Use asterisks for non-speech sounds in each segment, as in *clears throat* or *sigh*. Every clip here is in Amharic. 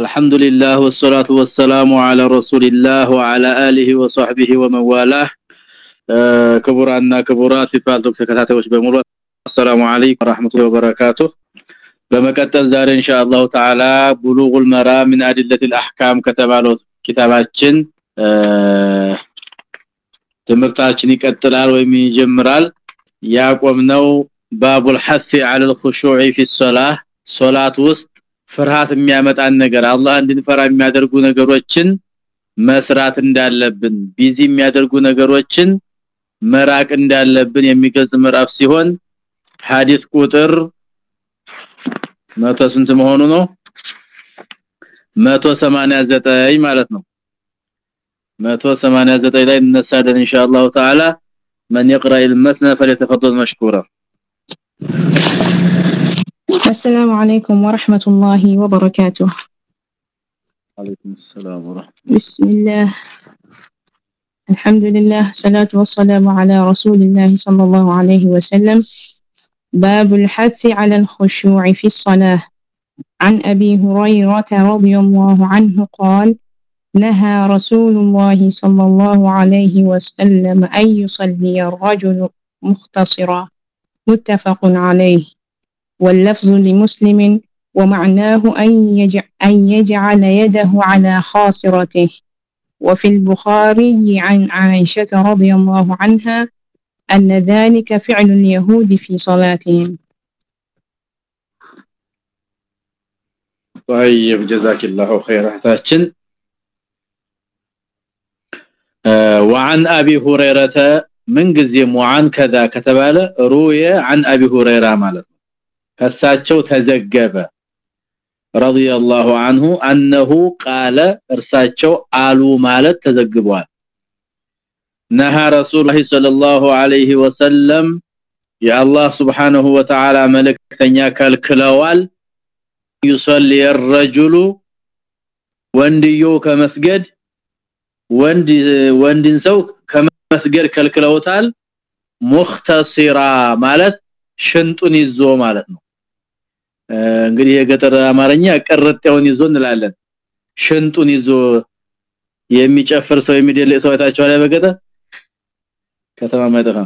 الحمد لله والصلاه والسلام على رسول الله وعلى اله وصحبه ومن والاه ክቡራና ክቡራት ፋልቶክ ተከታታዮች በሙሉ አሰላሙ አለይኩም ወራህመቱላሂ ወበረካቱ በመቀጠል ዛሬ ኢንሻአላህ ተዓላ ቡሉጉል መራም من ادله الاحكام ከተባለው ኪታባችን ትምህርታችን ይቀጥላል ወይም ይጀምራል ያቆምነው ባቡል ሐሲ على الخشوع في الصلاه ሶላት ውስጥ ፍርሃት የሚያመጣን ነገር አላህ እንድንፈራ የሚያደርጉ ነገሮችን መስራት እንዳለብን ቢዚ የሚያደርጉ ነገሮችን መራቅ እንዳለብን የሚገልጽ ምዕራፍ ሲሆን ሐዲስ ቁጥር 100 ስንት መሆኑ ነው 189 ማለት ነው 189 ላይ እንነሳለን ኢንሻአላህ ተዓላ من يقرأ المتن فليتفضل مشكورا السلام عليكم ورحمة الله وبركاته. عليكم السلام ورحمة بسم الله. الحمد لله صلاة والسلام على رسول الله صلى الله عليه وسلم. باب الحث على الخشوع في الصلاة. عن أبي هريرة رضي الله عنه قال نهى رسول الله صلى الله عليه وسلم أن يصلي الرجل مختصرا. متفق عليه. واللفظ لمسلم ومعناه أن, أن يجعل يده على خاصرته. وفي البخاري عن عائشة رضي الله عنها أن ذلك فعل اليهود في صلاتهم. طيب جزاك الله خير أحتاجين. آه، وعن أبي هريرة من قزي وعن كذا كتباله رويه عن أبي هريرة مالتنا ከሳቸው ተዘገበ رضي الله عنه انه قال እርሳቸው አሉ ማለት ተዘግቧል نهى رسول الله صلى الله عليه وسلم يا الله سبحانه وتعالى መልእክተኛ ከልክለዋል يصلي الرجل ወንድዮ ከመስገድ ወንድ ወንድን ሰው ከመስገድ ከልክለውታል ሙክተሲራ ማለት ሽንጡን ይዞ ማለት ነው እንግዲህ የገጠር አማርኛ ቅርጤውን ይዞ እንላለን ሽንጡን ይዞ የሚጨፍር ሰው የሚደልቅ ሰው አይታችሁ አለ በገጠር ከተማ ማይጠፋ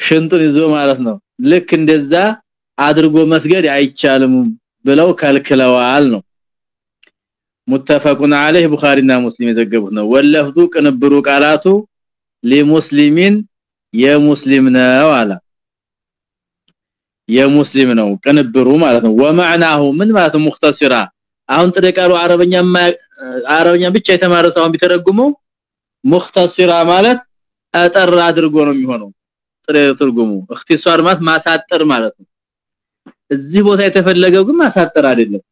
ሽንጡን ይዞ ማለት ነው ልክ እንደዛ አድርጎ መስገድ አይቻልም ብለው ከልክለዋል ነው متفقون عليه ቡኻሪና ሙስሊም የዘገቡት ነው ወለፍዙ ቅንብሩ ቃላቱ ለሙስሊሚን የሙስሊም ነው አለ የሙስሊም ነው ቅንብሩ ማለት ነው። ወማዕናሁ ምን ማለት ነው? ሙختصራ አሁን ጥደቃሉ አረበኛ አረበኛ ብቻ የተማረ ሰው ቢተረጉመው ሙختصራ ማለት አጠር አድርጎ ነው የሚሆነው ጥሬ ትርጉሙ። اختصار ማለት ማሳጠር ማለት ነው። እዚህ ቦታ የተፈለገው ግን ማሳጠር አይደለም።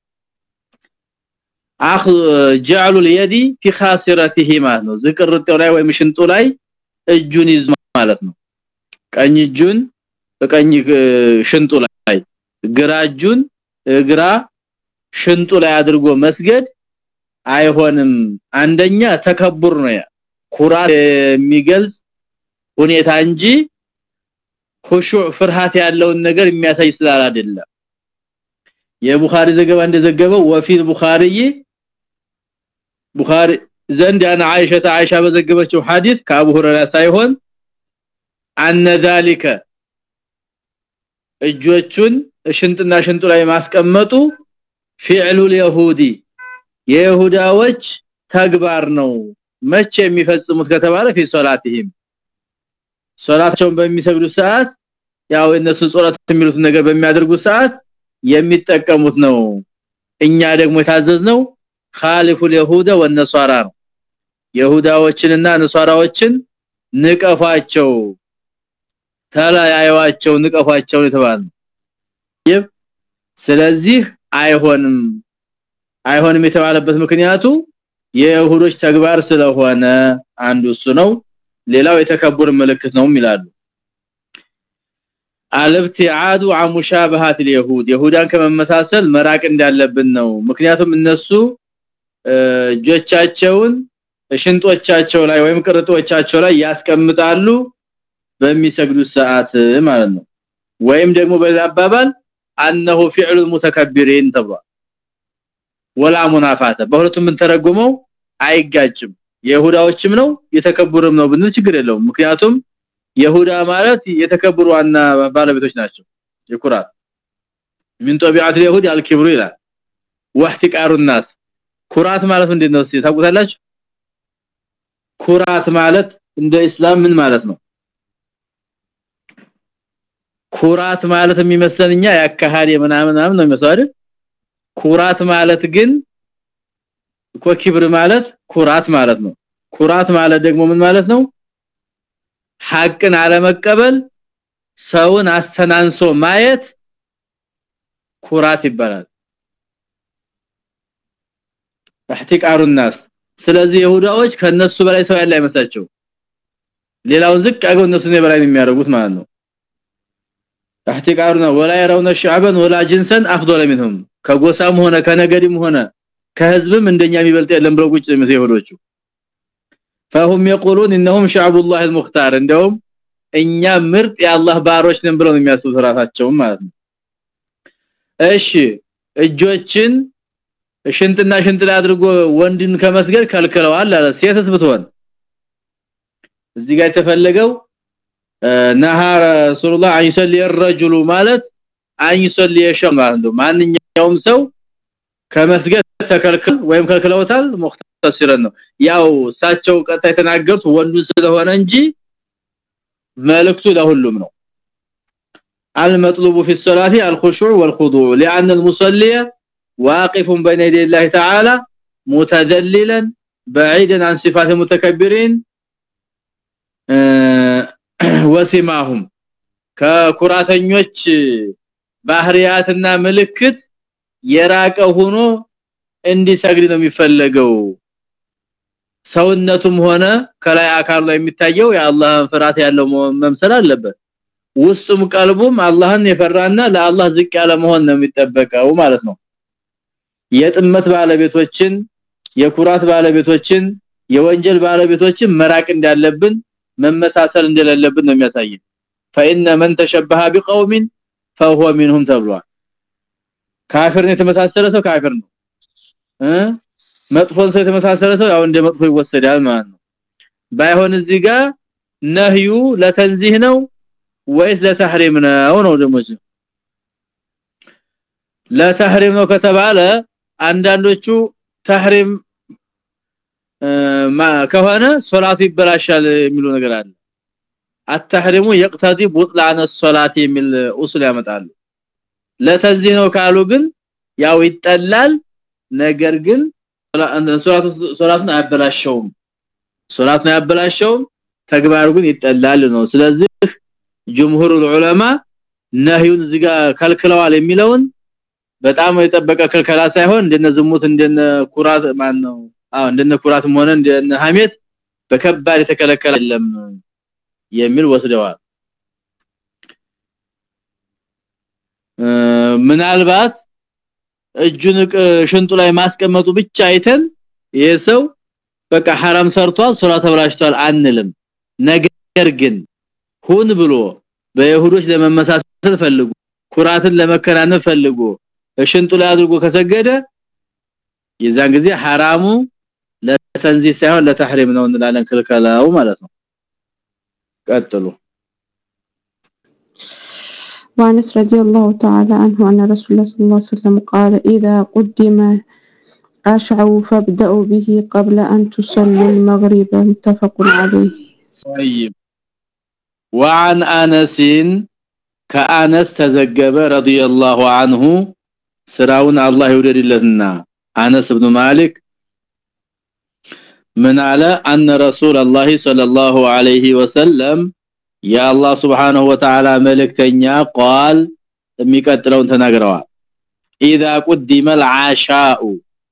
اخ جعل اليد في خاصرته ማለት ነው። ዝቅርጤው ላይ ወይም ሽንጡ ላይ እጁን ይዝ ማለት ነው። ቀኝ እጁን በቀኝ ሽንጡ ላይ ግራ እጁን እግራ ሽንጡ ላይ አድርጎ መስገድ አይሆንም አንደኛ ተከቡር ነው ያ ኩራት የሚገልጽ ሁኔታ እንጂ ኹሹዕ ፍርሃት ያለውን ነገር የሚያሳይ ስላል አይደለም የቡኻሪ ዘገባ እንደዘገበው ወፊል ቡኻሪ ቡኻሪ ዘንድ ያን አይሻ አይሻ በዘገበችው ሐዲስ ከአቡ ሁረይራ ሳይሆን አነ ذلك እጆቹን ሽንጥና ሽንጡ ላይ ማስቀመጡ ፊዕሉ اليهودي የይሁዳዎች ተግባር ነው መቼ የሚፈጽሙት ከተባለ في ሶላትህም ሶላታቸውን በሚሰግዱ ሰዓት ያው እነሱ ጾላት የሚሉት ነገር በሚያደርጉ ሰዓት የሚጠቀሙት ነው እኛ ደግሞ የታዘዝነው خالف اليهود والنصارى ነው ይሁዳዎችንና ነሷራዎችን ንቀፋቸው ተለያዩዋቸው ንቀፋቸው የተባለ ስለዚህ አይሆንም አይሆንም የተባለበት ምክንያቱ የይሁዶች ተግባር ስለሆነ አንዱ እሱ ነው ሌላው የተከቡር ምልክት ነው ይላሉ አልብቲዓዱ عن مشابهات اليهود ይሁዳን ከመመሳሰል መራቅ እንዳለብን ነው ምክንያቱም እነሱ እጆቻቸውን ሽንጦቻቸው ላይ ወይም ቅርጦቻቸው ላይ ያስቀምጣሉ በሚሰግዱ ሰዓት ማለት ነው ወይም ደግሞ በአባባል انه فعل المتكبرين ተብሏል ወላ ሙናፋተ በሁለቱም ምን ተረጉመው አይጋጭም የይሁዳዎችም ነው የተከበሩም ነው ብንል ችግር የለውም ምክንያቱም ይሁዳ ማለት የተከበሩ ዋና ባለቤቶች ናቸው የኩራት ምን ጦቢዓት ይሁድ አልኪብሩ ይላል واحتقار الناس ኩራት ማለት ምንድነው እስቲ ታውቁታላችሁ ኩራት ማለት እንደ እስላም ምን ማለት ነው ኩራት ማለት የሚመስለንኛ ያካሃድ የምናምን ምናምን ነው የሚመስለው አይደል ኩራት ማለት ግን እኮ ኪብር ማለት ኩራት ማለት ነው ኩራት ማለት ደግሞ ምን ማለት ነው ሐቅን አለመቀበል ሰውን አስተናንሶ ማየት ኩራት ይባላል احتقار الناس ስለዚህ ይሁዳዎች ከነሱ በላይ ሰው ያለ አይመስላቸው ሌላውን ዝቅ አገው እነሱን በላይ የሚያደርጉት ማለት ነው احتقارنا ولا يرون شعبا ولا جنسا افضل منهم ከጎሳም ሆነ ከነገድም ሆነ ከህዝብም እንደኛ የሚበልጥ የለም ብለው ቁጭ ይሁዶቹ فهم يقولون انهم شعب الله المختار እንደውም እኛ ምርጥ የአላህ ባሮች ነን ብለው የሚያስቡት ራሳቸው ማለት ነው እሺ እጆችን ሽንጥና ሽንጥ ላይ አድርጎ ወንድን ከመስገድ ከልክለዋል አለ ሴትስ ብትሆን እዚህ ጋር የተፈለገው ነሃ ረሱላህ አይሰል الرجل ማለት አይሰል የሸም ማለት ነው ማንኛውም ሰው ከመስገድ ተከልክል ወይም ከልክለውታል ሙክተሲረን ነው ያው እሳቸው ቀጣ የተናገሩት ወንዱ ስለሆነ እንጂ መልእክቱ ለሁሉም ነው المطلوب في الصلاه الخشوع والخضوع لان المصلي واقف بين يدي الله تعالى متذللا بعيدا عن صفات المتكبرين *clears throat* ወሲማሁም ከኩራተኞች ባህሪያትና ምልክት የራቀ ሆኖ እንዲሰግድ ነው የሚፈለገው። ሰውነቱም ሆነ ከላይ አካሉ ላይ የሚታየው የአላህን ፍርሃት ያለው መምሰል አለበት። ውስጡም ቀልቡም አላህን የፈራና ለአላህ ዝቅ ያለ መሆን ነው የሚጠበቀው ማለት ነው። የጥመት ባለቤቶችን የኩራት ባለቤቶችን የወንጀል ባለቤቶችን መራቅ እንዳለብን መመሳሰል እንደሌለብን ነው የሚያሳየን فإن من تشبه بقوم فهو منهم ተብሏል ካፊርን የተመሳሰለ ሰው ካፊር ነው እ መጥፎን ሰው የተመሳሰለ ሰው ያው እንደ መጥፎ ይወሰዳል ማለት ነው ባይሆን እዚህ ጋር ነህዩ ለተንዚህ ነው ወይስ ለተህሪም ነው ነው ደግሞ ለተህሪም ነው ከተባለ አንዳንዶቹ ተህሪም ከሆነ ሶላቱ ይበላሻል የሚሉ ነገር አለ አተህሪሙ يقتضي بطلان الصلاه የሚል ኡሱል ያመጣሉ ለተዚህ ነው ካሉ ግን ያው ይጠላል ነገር ግን ሶላቱ ሶላቱን አያበላሸውም ሶላቱን አያበላሸውም ተግባሩ ግን ይጠላል ነው ስለዚህ ጅምሁር ዑለማ ነህዩን እዚጋ ከልክለዋል የሚለውን በጣም የጠበቀ ክልከላ ሳይሆን እንደነ ዝሙት እንደነ ኩራት ማን ነው አዎ እንደነ ኩራትም ሆነ እንደነ ሐሜት በከባድ የተከለከለ አይደለም የሚል ወስደዋል ምናልባት እጁን ሽንጡ ላይ ማስቀመጡ ብቻ አይተን ይሄ ሰው በቃ حرام ሰርቷል ሶላ ተብራሽቷል አንልም ነገር ግን ሁን ብሎ በይሁዶች ለመመሳሰል ፈልጉ ኩራትን ለመከናነፍ ፈልጉ ሽንጡ ላይ አድርጎ ከሰገደ የዛን ጊዜ حرامු ለተንዚህ ሳይሆን ለተህሪም ነው እንላለን ክልከላው ማለት ነው ቀጥሉ وانس رضي الله تعالى عنه ان رسول الله صلى الله عليه وسلم قال اذا قدم اشعوا فابدأوا به قبل ان تصلوا المغرب متفق عليه طيب وعن انس كانس تزجب رضي الله عنه سراون الله يوددلنا انس بن مالك من على ان رسول الله صلى الله عليه وسلم يا الله سبحانه وتعالى ملكتنيا قال የሚቀጥለውን ተናግረዋል اذا قدم العشاء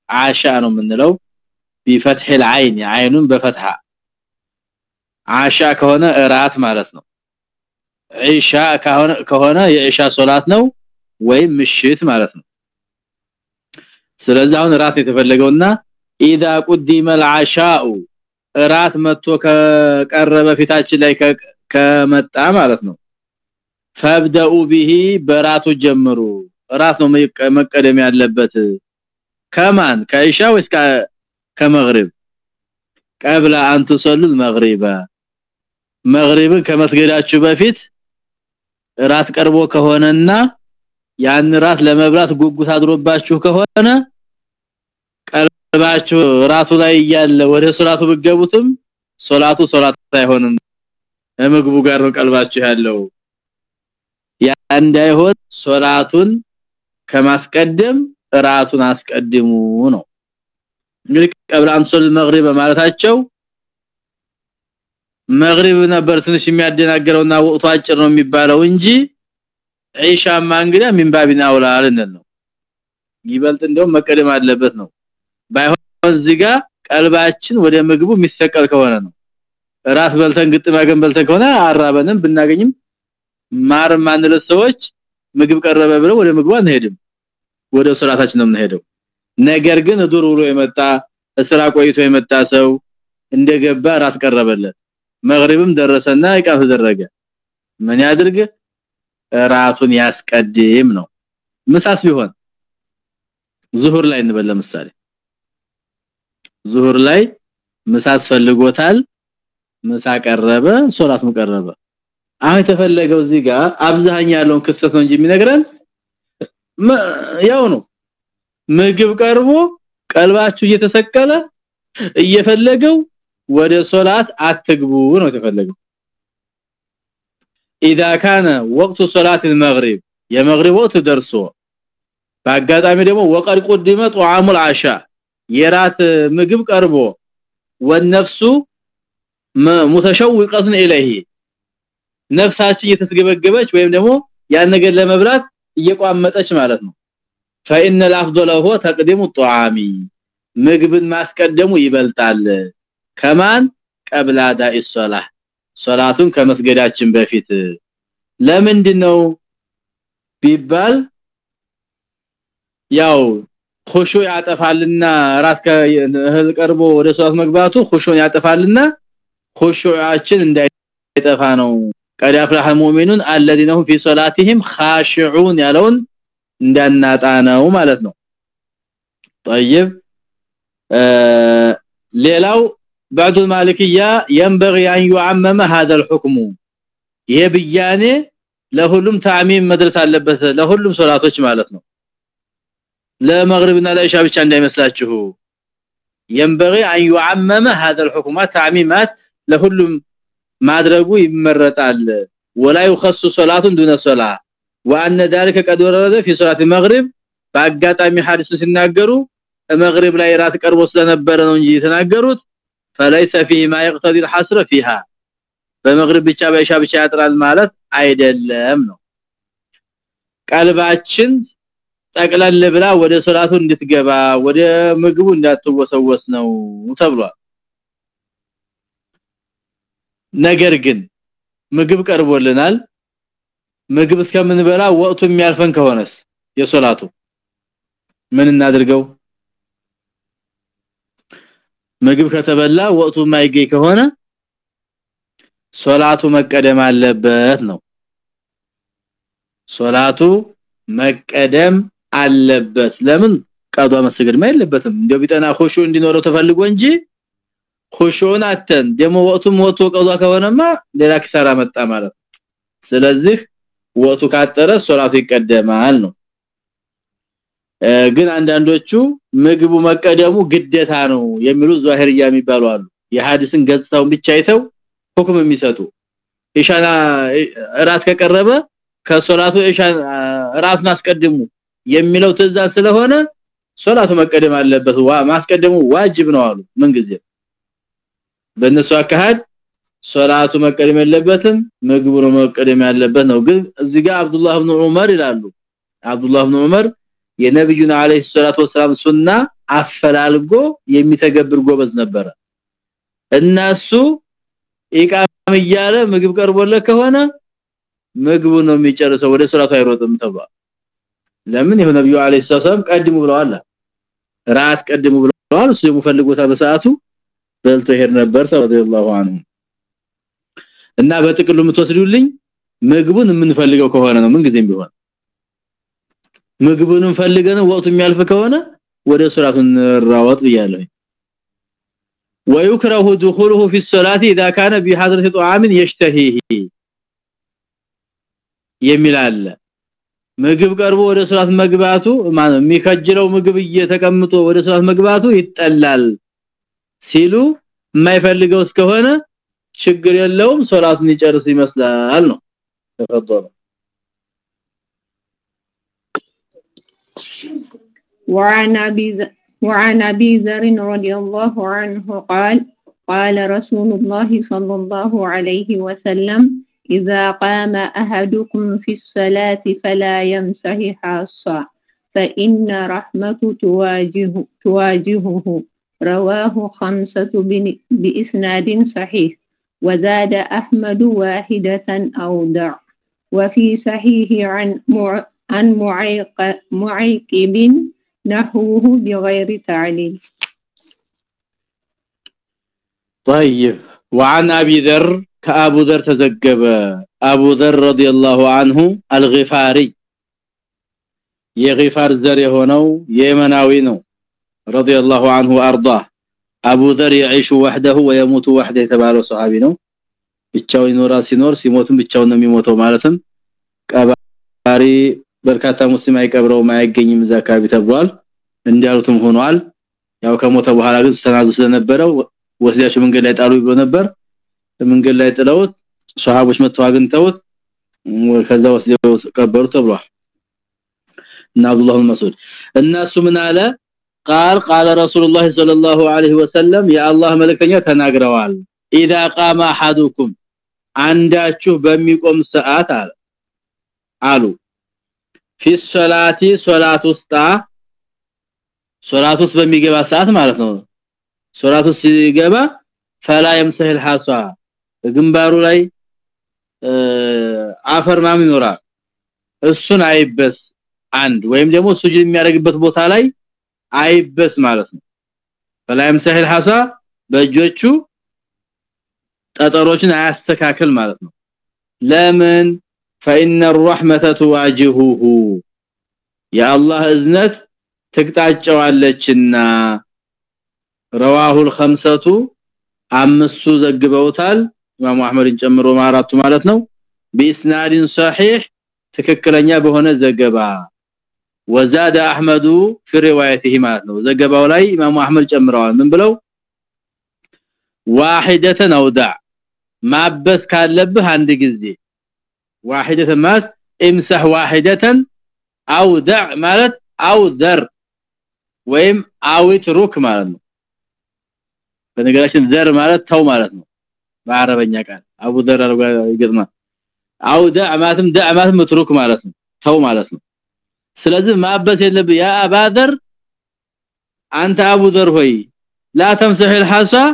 عشاء ነው የምንለው بفتح العين عينون بفتحه عشاء ከሆነ እራት ማለት ነው ኢሻ ከሆነ ከሆነ የኢሻ ሶላት ነው ወይም ምሽት ማለት ነው ስለዚህ አሁን ራት የተፈለገውና اذا قدم العشاء ራት መጥቶ ከቀረበ ፊታችን ላይ ከመጣ ማለት ነው فابدأوا به በራቱ ጀምሩ ራት ነው መቀደም ያለበት ከማን ከኢሻ ወይስ ከመግሪብ ቀብለ አንተ تصلوا المغرب መግሪብን ከመስገዳችሁ በፊት ራት ቀርቦ ከሆነና ያን ራት ለመብላት ጉጉት አድሮባችሁ ከሆነ ቀልባችሁ ራቱ ላይ እያለ ወደ ሶላቱ ብገቡትም ሶላቱ ሶላት አይሆንም። ምግቡ ጋር ነው ቀልባችሁ ያለው። ያ እንዳይሆን ሶላቱን ከማስቀደም ራቱን አስቀድሙ ነው። እንግዲህ ቀብለ አንሶል መግሪብ ማለታቸው መግሪብ ነበር ትንሽ የሚያደናገረውና ወቅቱ አጭር ነው የሚባለው እንጂ ዒሻማ እንግዲህ ሚንባቢና አውላ አልነን ነው። ይበልጥ እንደውም መቀደም አለበት ነው ባይሆን እዚህ ቀልባችን ወደ ምግቡ የሚሰቀል ከሆነ ነው። ራስ በልተን ግጥም ያገን በልተን ከሆነ አራበንም ብናገኝም ማር ማንለ ሰዎች ምግብ ቀረበ ብለው ወደ ምግቡ አንሄድም። ወደ ሶላታችን ነው የምንሄደው። ነገር ግን ዱር ውሎ የመጣ እስራ ቆይቶ የመጣ ሰው እንደገባ ራስ ቀረበለት። መግሪብም ደረሰና ይቃፍ ተደረገ። ምን ያድርግ? ራቱን ያስቀድም ነው። ምሳስ ቢሆን ዙሁር ላይ እንበል ለምሳሌ ዙሁር ላይ ምሳስ ፈልጎታል ምሳ ቀረበ ሶላት ቀረበ አሁን የተፈለገው እዚህ ጋር አብዛኛ ያለውን ክስተት ነው እንጂ የሚነግረን ያው ነው ምግብ ቀርቦ ቀልባችሁ እየተሰቀለ እየፈለገው ወደ ሶላት አትግቡ ነው የተፈለገው اذا كان وقت صلاه المغرب የመግሪብ ወቅት ደርሶ በአጋጣሚ ደግሞ ወቀድ ቁድመ طعام العشاء የራት ምግብ ቀርቦ ወነፍሱ متشوقه اليه ነፍሳችን እየተስገበገበች ወይም ደግሞ ያን ነገር ለመብላት እየቋመጠች ማለት ነው فإن الافضل هو تقديم الطعام ምግብን ማስቀደሙ ይበልጣል ከማን ቀብላ ዳኢ ሶላህ ሶላቱን ከመስገዳችን በፊት ለምንድነው ቢባል ያው ኹሹ ያጠፋልና ራስ ከእህል ቀርቦ ወደ ሶላት መግባቱ ኹሹን ያጠፋልና ኹሹዓችን እንዳይጠፋ ነው ቀድ አፍላህ ሙእሚኑን الذين هم في صلاتهم خاشعون ያለውን እንዳናጣ ነው ማለት ነው طيب ሌላው بعض المالكيه ينبغي ان يعمم هذا الحكم ይሄ ብያኔ ለሁሉም ታሚም መድረስ አለበት ለሁሉም ሶላቶች ማለት ነው ለመግሪብና ለኢሻ ብቻ እንዳይመስላችሁ ينبغي ان يعمم هذا الحكم تعميمات ለሁሉም ማድረጉ ይመረጣል ولا يخص صلاه دون صلاه وان ذلك قد ورد في صلاه المغرب በአጋጣሚ ሐዲስ ሲናገሩ መግሪብ ላይ ራት ቀርቦ ስለነበረ ነው እንጂ የተናገሩት فليس فيه ما يقتضي الحصر فيها በመግሪብ ብቻ በኢሻ ብቻ ያጥራል ማለት አይደለም ነው ቀልባችን ጠቅለል ብላ ወደ ሶላቱ እንድትገባ ወደ ምግቡ እንዳትወሰወስ ነው ተብሏል። ነገር ግን ምግብ ቀርቦልናል። ምግብ እስከምንበላ ወቅቱ የሚያልፈን ከሆነስ የሶላቱ ምን እናድርገው? ምግብ ከተበላ ወቅቱ የማይገኝ ከሆነ ሶላቱ መቀደም አለበት ነው። ሶላቱ መቀደም አለበት። ለምን? ቀዷ መስገድ ማይለበትም እንደው ቢጠና ኹሹ እንዲኖረው ተፈልጎ እንጂ ኹሹን አተን። ደሞ ወቅቱም ወጥቶ ቀዷ ከሆነማ ሌላ ኪሳራ መጣ ማለት ስለዚህ ወቅቱ ካጠረ ሶላቱ ይቀደማል ነው። ግን አንዳንዶቹ ምግቡ መቀደሙ ግዴታ ነው የሚሉ ዛሂርያ የሚባሉ አሉ። የሐዲስን ገጽታውን ብቻ አይተው ሁክም የሚሰጡ። ኢሻና ራት ከቀረበ ከሶላቱ ኢሻን ራሱን አስቀድሙ የሚለው ትእዛዝ ስለሆነ ሶላቱ መቀደም አለበት። ዋ ማስቀደሙ ዋጅብ ነው አሉ ምን ጊዜ በእነሱ አካሃድ ሶላቱ መቀደም የለበትም ምግቡ ነው መቀደም ያለበት ነው። ግን እዚህ ጋር አብዱላህ ኢብኑ ዑመር ይላሉ። አብዱላህ ኢብኑ ዑመር የነብዩና አለይሂ ሰላቱ ወሰለም ሱና አፈላልጎ የሚተገብር ጎበዝ ነበረ። እነሱ ኢቃም እያለ ምግብ ቀርቦለት ከሆነ ምግቡ ነው የሚጨርሰው ወደ ሶላቱ አይሮጥም ተባለ ለምን ይሄ ነብዩ አለይሂ ሰላም ቀድሙ ብለዋል ራት ቀድሙ ብለዋል እሱ የሚፈልጉታ በሰዓቱ በልቶ ሄድ ነበር ተረዲየላሁ ዐንሁ እና በጥቅሉ የምትወስዱልኝ ምግቡን የምንፈልገው ከሆነ ነው ምን ጊዜም ቢሆን ምግቡንም ፈልገን ወቅቱ የሚያልፍ ከሆነ ወደ ሶላቱ እንራወጥ ብያለሁ ويكره دخوله في الصلاه اذا كان بحضره طعام يشتهيه የሚል አለ ምግብ ቀርቦ ወደ ሶላት መግባቱ የሚከጅለው ምግብ እየተቀምጦ ወደ ሶላት መግባቱ ይጠላል ሲሉ የማይፈልገው እስከሆነ ችግር የለውም ሶላቱን ይጨርስ ይመስላል ነው ተፈጠረ وعن ابي وعن ابي ذر رضي الله عنه قال قال رسول الله صلى الله عليه وسلم إذا قام أحدكم في الصلاة فلا يمسح حاصا فإن رحمة تواجه تواجهه. رواه خمسة بإسناد صحيح. وزاد أحمد واحدة أو دع. وفي صحيح عن عن معيق معيقب نحوه بغير تعليل. طيب. وعن أبي ذر ከአቡ ዘር ተዘገበ። አቡ ዘር ረዲየላሁ عنه الغفاري የغفار ዘር የሆነው የየመናዊ ነው። ረዲየላሁ አንሁ وارضاه አቡ ዘር يعيش وحده ويموت وحده የተባለው ሰሃቢ ነው። ብቻው ይኖራ ሲኖር ሲሞትም ብቻው ነው የሚሞተው ማለትም ቀባሪ በርካታ ሙስሊም አይቀብረው ማይገኝም ዘካቢ ተብሏል። እንዲያሉትም ሆኗል። ያው ከሞተ በኋላ ግን ተናዙ ስለነበረው ወስዳቸው መንገድ ላይ ጣሉ ይብሎ ነበር። መንገድ ላይ ጥለውት ሱሐቦች መጥተው አግኝተውት ከዛ ወስደው ቀበሩ ተብሏል እና አብዱላህ መስዑድ እነሱ ምን አለ قال قال رسول الله صلى الله عليه وسلم يا الله መልእክተኛ ተናግረዋል اذا قام احدكم አንዳችሁ በሚቆም ሰዓት አለ አሉ في الصلاه ሶላት ውስጥ ሶላት ውስጥ በሚገባ ሰዓት ማለት ነው ሶላት ውስጥ ሲገባ فلا يمسح الحصى ግንባሩ ላይ አፈር ማም ይኖራል እሱን አይበስ አንድ ወይም ደግሞ ሱጁድ የሚያደርግበት ቦታ ላይ አይበስ ማለት ነው ፈላይም ሰህል ሐሳ በእጆቹ ጠጠሮችን አያስተካክል ማለት ነው ለምን فإن الرحمة تواجهه يا الله እዝነት ትቅጣጫዋለችና رواه الخمسه አምስቱ ዘግበውታል ኢማሙ አህመድን ጨምሮ ማራቱ ማለት ነው ቢስናድን صحيح ትክክለኛ በሆነ ዘገባ ወዛደ አህመዱ في روايته ማለት ነው ዘገባው ላይ ኢማሙ አህመድ ጨምረዋል ምን ብለው واحده نودع ማበስ ካለብህ አንድ ጊዜ واحده ማለት امسح واحده او دع ማለት او ذر ወይም አዊት ሩክ ማለት ነው በነገራችን ዘር ማለት ተው ማለት ነው በአረበኛ ቃል አቡ ዘር ይገጥማ አው دع ማለትም دع ማለትም ምትሩክ ማለት ነው ተው ማለት ነው ስለዚህ ማበስ የለብህ ያ አባዘር አንተ አቡ ዘር ሆይ ላ ተምሰህ الحصى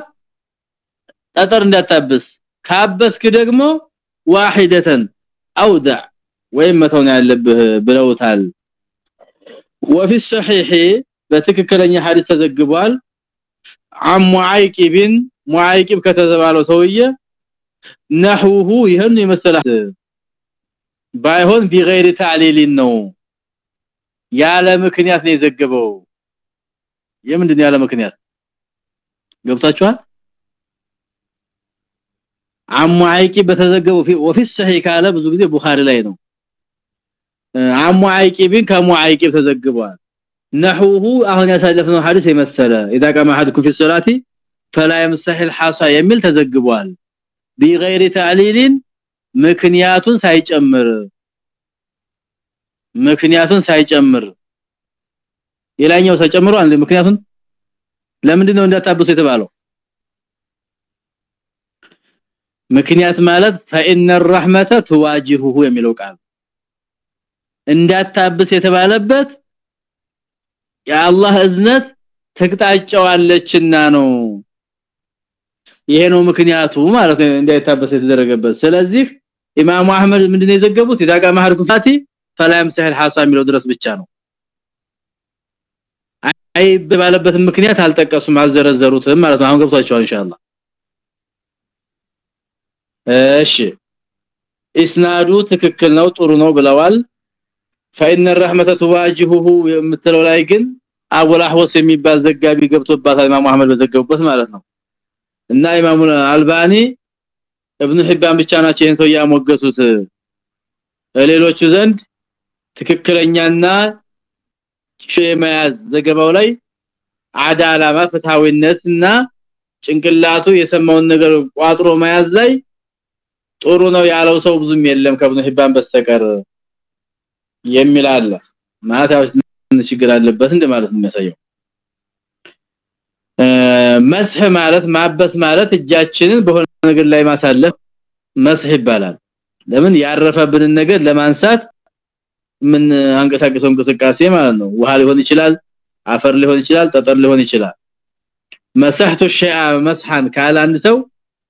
ጠጠር እንዳታብስ ካበስክ ደግሞ ዋሂደተን አውዳ ወይም መተውን ያለብህ ብለውታል وفي الصحيح በትክክለኛ ሐዲስ ተዘግቧል عن معيقب معيقب ከተባለው ሰውዬ نحوه ይሄን ይመስላል ባይሆን بغير تعليل ነው ያለ ምክንያት ነው የዘገበው የምንድነው ያለ ምክንያት ገብታችኋል አሙአይቂ በተዘገበው وفي الصحيح ካለ ብዙ ጊዜ ቡኻሪ ላይ ነው አሙአይቂ ቢን ከሙአይቂ ተዘግቧል نحوه አሁን ያሳለፍነው ሐዲስ የመሰለ اذا قام احدكم في الصلاه فلا يمسح الحصى የሚል ተዘግቧል بغير تعليل ምክንያቱን ሳይጨምር ምክንያቱን ሳይጨምር የላኛው ሳይጨምሩ አንድ ምክንያቱን ለምንድን ነው እንዳታብሱ የተባለው ምክንያት ማለት فإن الرحمه تواجهه የሚለው ቃል እንዳታብስ የተባለበት የአላህ እዝነት ተቅጣጫዋለችና ነው ይሄ ነው ምክንያቱ ማለት ነው እንዳይታበስ የተደረገበት ስለዚህ ኢማሙ አህመድ ምንድነው የዘገቡት ይዳቃ ማህር ኩፋቲ ፈላም ሰህል ሐሳ የሚለው ድረስ ብቻ ነው አይ ባለበት ምክንያት አልጠቀሱም አልዘረዘሩትም ማለት ነው አሁን ገብቷቸዋል ኢንሻአላህ እሺ ኢስናዱ ትክክል ነው ጥሩ ነው ብለዋል فإن الرحمة تواجهه የምትለው ላይ ግን አወላህወስ የሚባል ዘጋቢ ገብቶባታል ኢማም አህመድ በዘገቡበት ማለት ነው እና ኢማሙ አልባኒ እብኑ ሒባን ብቻ ናቸው ይሄን ሰው ያሞገሱት። ሌሎቹ ዘንድ ትክክለኛና የመያዝ ዘገባው ላይ አዳላማ ፍትሃዊነትና ጭንቅላቱ የሰማውን ነገር ቋጥሮ መያዝ ላይ ጥሩ ነው ያለው ሰው ብዙም የለም ከብኑ ሒባን በስተቀር የሚል አለ። ችግር አለበት እንደማለት ነው የሚያሳየው መስህ ማለት ማበስ ማለት እጃችንን በሆነ ነገር ላይ ማሳለፍ መስህ ይባላል። ለምን? ያረፈብንን ነገር ለማንሳት ምን አንቀሳቀሰው እንቅስቃሴ ማለት ነው። ውሃ ሊሆን ይችላል አፈር ሊሆን ይችላል ጠጠር ሊሆን ይችላል። መስህቱ ሸያ መስሐን ካለ አንድ ሰው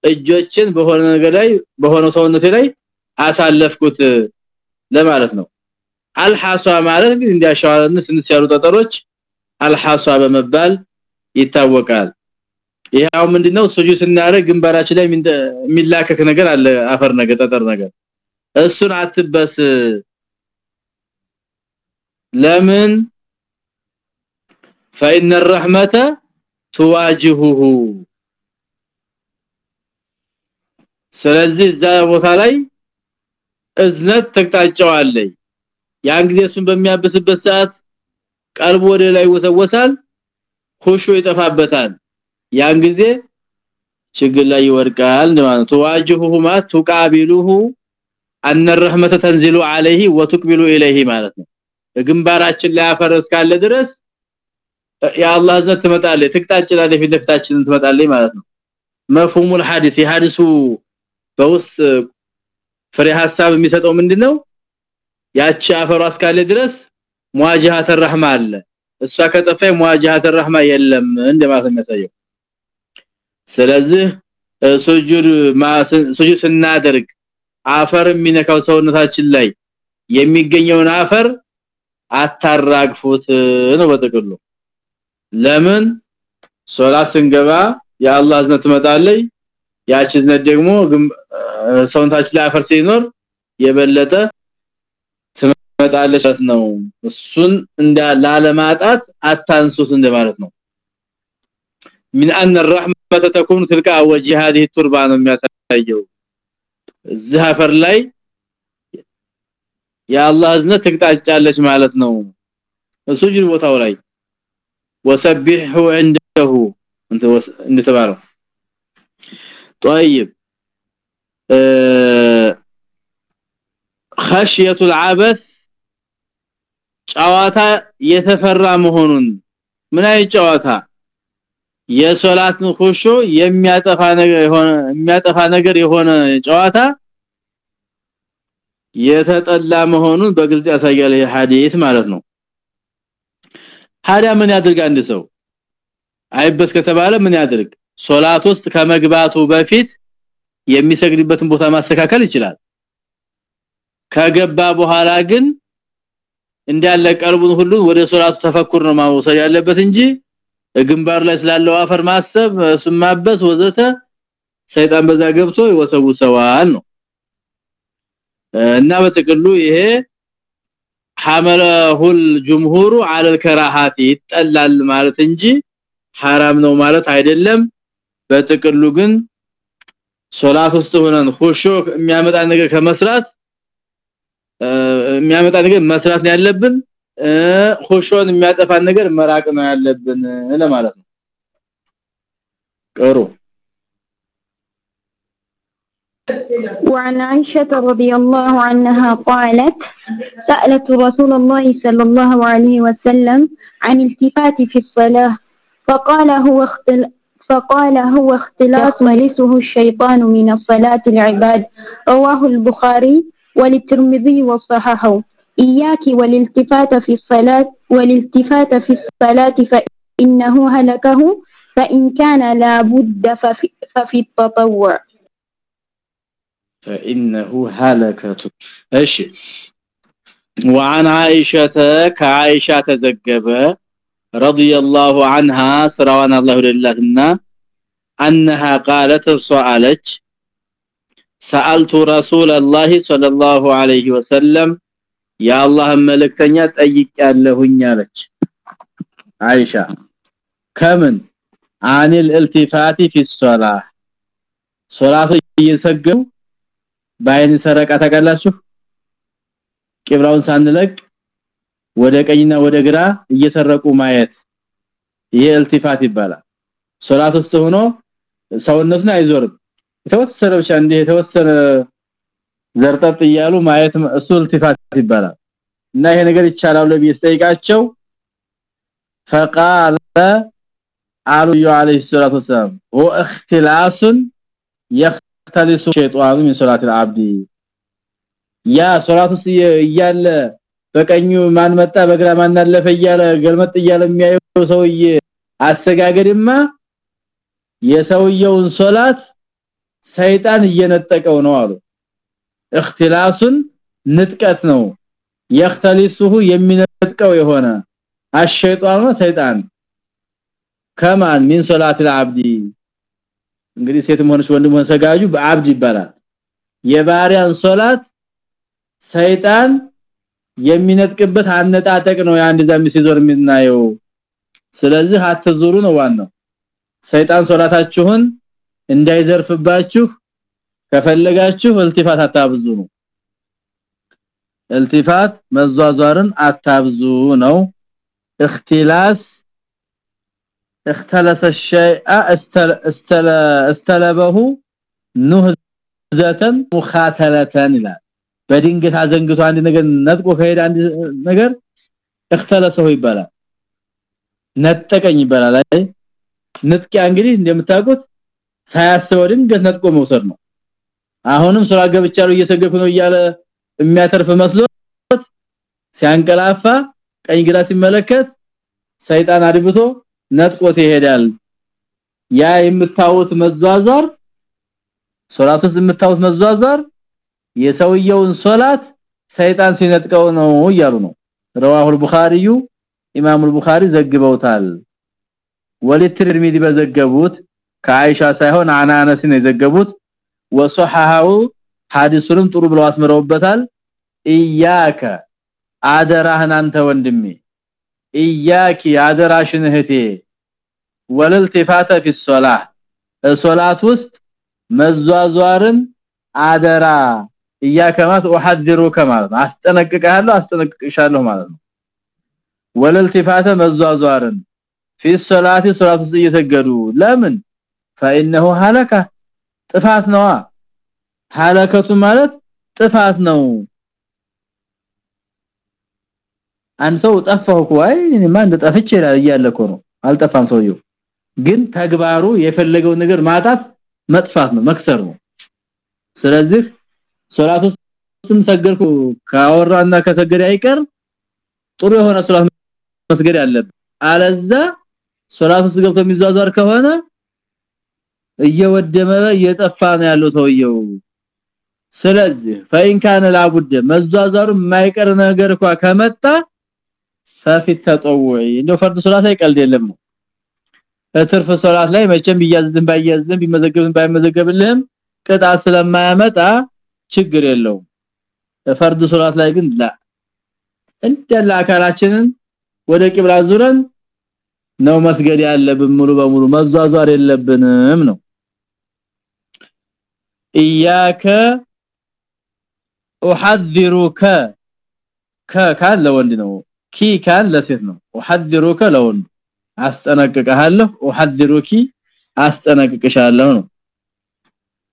እጆችን በሆነ ነገር ላይ በሆነ ሰውነቴ ላይ አሳለፍኩት ለማለት ነው። አልሐሷ ማለት እንግዲህ እንዲያሻዋልን ስንሰሩ ጠጠሮች አልሐሷ በመባል ይታወቃል ይሄው ምንድነው ሱጁድ ስናደርግ ግንባራችን ላይ የሚላከክ ነገር አለ አፈር ነገር ጠጠር ነገር እሱን አትበስ ለምን فإن الرحمة تواجهه ስለዚህ እዛ ቦታ ላይ እዝነት ተቅጣጫዋለይ ያን ጊዜ እሱን በሚያብስበት ሰዓት ቀልቡ ወደ ላይ ወሰወሳል ኹሹ ይጠፋበታል ያን ጊዜ ችግር ላይ ይወርቃል ማለት ተዋጅሁሁ ማ ተቃቢሉሁ አን الرحمه تنزل عليه وتقبل اليه ማለት ነው ግንባራችን ላይ አፈረስ ካለ ድረስ የአላህ ዘት ትመጣለች ትቅጣጭላለች ፊት ለፊታችን ትመጣለች ማለት ነው መፍሁሙል ሐዲስ የሐዲሱ በውስጥ ፍሬ ሐሳብ የሚሰጠው ምንድነው ያቺ አፈሯ እስካለ ድረስ ሙዋጃሃተ ረህማ አለ እሷ ከጠፋ ሙዋጃሃተ ረህማ የለም እንደማለት የሚያሳየው። ስለዚህ ሱጁድ ሱጁድ ስናደርግ አፈር የሚነካው ሰውነታችን ላይ የሚገኘውን አፈር አታራግፉት ነው በጥቅሉ። ለምን? ሶላት ስንገባ የአላህ እዝነት ትመጣለች ያቺ እዝነት ደግሞ ሰውነታችን ላይ አፈር ሲኖር የበለጠ ትመጣለች ነው እሱን እንደ ላለማጣት አታንሱት እንደማለት ነው من ان الرحمه تكون تلك وجه هذه التربه ነው የሚያሳየው እዚህ አፈር ላይ የአላህ እዝነት ትቅጣጫለች ማለት ነው ሱጁድ ቦታው ላይ ወሰቢሁ عنده እንት እንደተባለው طيب خشيه العبث ጨዋታ የተፈራ መሆኑን ምን አይ ጨዋታ? የሶላትን ኹሹ የሚያጠፋ ነገር የሆነ የሚያጠፋ ነገር የሆነ ጨዋታ የተጠላ መሆኑን በግልጽ ያሳያል ሐዲስ ማለት ነው። ታዲያ ምን ያድርግ አንድ ሰው? አይበስ ከተባለ ምን ያድርግ? ሶላት ውስጥ ከመግባቱ በፊት የሚሰግድበትን ቦታ ማስተካከል ይችላል። ከገባ በኋላ ግን እንዳለ ቀልቡን ሁሉ ወደ ሶላቱ ተፈኩር ነው ማውሰድ ያለበት እንጂ ግንባር ላይ ስላለው አፈር ማሰብ እሱን ማበስ ወዘተ ሰይጣን በዛ ገብቶ ይወሰውሰዋል ነው እና በጥቅሉ ይሄ ሐመለሁል ጅምሁሩ على الكراهات ይጠላል ማለት እንጂ حرام ነው ማለት አይደለም በጥቅሉ ግን ሶላት ውስጥ ሆነን ኹሹ የሚያመጣ ነገር ከመስራት የሚያመጣ ነገር መስራት ነው ያለብን ኹሹን የሚያጠፋ ነገር መራቅ ነው ያለብን ለማለት ነው ቀሩ وعن عائشة رضي الله عنها قالت سألت رسول الله صلى الله عليه وسلم عن التفات في الصلاة فقال هو اختل فقال هو اختلاط يخلصه الشيطان من الصلاة العباد رواه البخاري وللترمذي وصححه. إياك والالتفات في الصلاة والالتفات في الصلاة فإنه هلكه فإن كان لا بد ففي, ففي التطوع. فإنه هلكة. إيش؟ وعن عائشة كعائشة تزجب رضي الله عنها سروان الله لله أنها قالت سؤالت ሰአልቱ ረሱላላሂ ሰለላሁ ዐለይሂ ወሰለም የአላህን መልእክተኛ ጠይቄያለሁኝ አለች አይሻ። ከምን? አንል الالتفات في الصلاه ሶላቱ እየሰገዱ በአይን ሰረቃ ታቀላችሁ ቂብላውን ሳንለቅ ወደ ቀኝና ወደ ግራ እየሰረቁ ማየት። ይሄ التفات ይባላል። ሶላት ውስጥ ሆኖ ሰውነቱን አይዞርም። የተወሰነ ብቻ እንደ የተወሰነ ዘርጠጥ እያሉ ማየት እሱ التفات ይባላል እና ይሄ ነገር ይቻላል ለብዬ ስጠይቃቸው فقال علي عليه الصلاه والسلام هو اختلاس يختلس الشيطان من صلاه العبد ያ ሶላት ውስጥ እያለ በቀኙ ማን መጣ በግራ ማን አለፈ እያለ ገልመጥ እያለ የሚያየው ሰውዬ አሰጋገድማ የሰውየውን ሶላት ሰይጣን እየነጠቀው ነው አሉ። اختلاሱን ንጥቀት ነው። يختلسه የሚነጥቀው የሆነ አሸይጣኑ ሰይጣን። ከማን? من صلاه العبد እንግዲህ ሴት ሆነች ወንድም ሆነ ሰጋጁ በአብድ ይባላል። የባሪያን ሶላት ሰይጣን የሚነጥቅበት አነጣጠቅ ነው ያንድ ዛም ሲዞር የምናየው። ስለዚህ አትዙሩ ነው ዋናው። ሰይጣን ሶላታችሁን እንዳይዘርፍባችሁ ከፈለጋችሁ التفات አታብዙ ነው التفات መዟዟርን አታብዙ ነው اختلاس اختلس الشيء استل استلبه نهزه مخاتله ይላል በድንገት አዘንግቶ አንድ ነገር ነጥቆ ከሄደ አንድ ነገር اختلسه ይባላል ነጠቀኝ ይባላል አይ ንጥቂያ እንግዲህ እንደምታውቁት ሳያስበው ድንገት ነጥቆ መውሰድ ነው አሁንም ሱራ ገብቻለሁ እየሰገድኩ ነው እያለ የሚያተርፍ መስሎት ሲያንቀላፋ ቀኝ ግራ ሲመለከት ሰይጣን አድብቶ ነጥቆት ይሄዳል ያ የምታውት መዟዟር ሶላት ውስጥ የምታውት መዟዟር የሰውየውን ሶላት ሰይጣን ሲነጥቀው ነው እያሉ ነው رواه البخاري ኢማም البخاري ዘግበውታል ወለትርሚዚ በዘገቡት ከአይሻ ሳይሆን አናነስ ነው የዘገቡት ወሶሐሐው ሐዲሱንም ጥሩ ብለው አስመረውበታል ኢያከ አደራህን አንተ ወንድሜ ኢያኪ አደራሽን እህቴ ወለልቲፋተ في الصلاه ሶላት ውስጥ መዟዟርን አደራ ኢያከማት ወሐድሩከ ማለት ነው አስጠነቅቀሃለሁ አስጠነቅቅሻለሁ ማለት ነው ወለልቲፋተ መዟዟርን في الصلاه ሶላት ውስጥ እየሰገዱ ለምን فانه هلك ጥፋት ነዋ ሐለከቱ ማለት ጥፋት ነው አንድ ሰው ጠፋው ወይ ማን እንደጠፍች ይላል እያለኮ ነው አልጠፋም ሰውየው ግን ተግባሩ የፈለገው ነገር ማጣት መጥፋት ነው መክሰር ነው ስለዚህ ሶላቱ ስም ሰገድኩ ካወራና ከሰገደ አይቀር ጥሩ የሆነ ሶላት መስገድ ያለበት አለዛ ሶላቱ ውስጥ ገብቶ የሚዟዟር ከሆነ እየወደመ እየጠፋ ነው ያለው ሰውየው። ስለዚህ ፈኢን ካነ ላቡደ መዟዟሩ የማይቀር ነገር እንኳን ከመጣ ፈፊት ተጠውይ እንደው ፈርድ ሶላት ላይ ቀልድ የለም እትርፍ ሶላት ላይ መቼም ቢያዝልን ባያዝልን ቢመዘገብልን ባይመዘገብልህም ቅጣት ስለማያመጣ ችግር የለውም። ፈርድ ሶላት ላይ ግን ላ። እንደላ አካላችንን ወደ ቂብላ ዙረን ነው መስገድ ያለብን ሙሉ በሙሉ። መዟዟር የለብንም ነው ኢያከ احذرك ከ ካን ለወንድ ነው ኪ ካን ለሴት ነው احذرك ለወንድ አስጠነቅቀሃለሁ احذرك አስጠነቅቅሻለሁ ነው